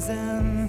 reason.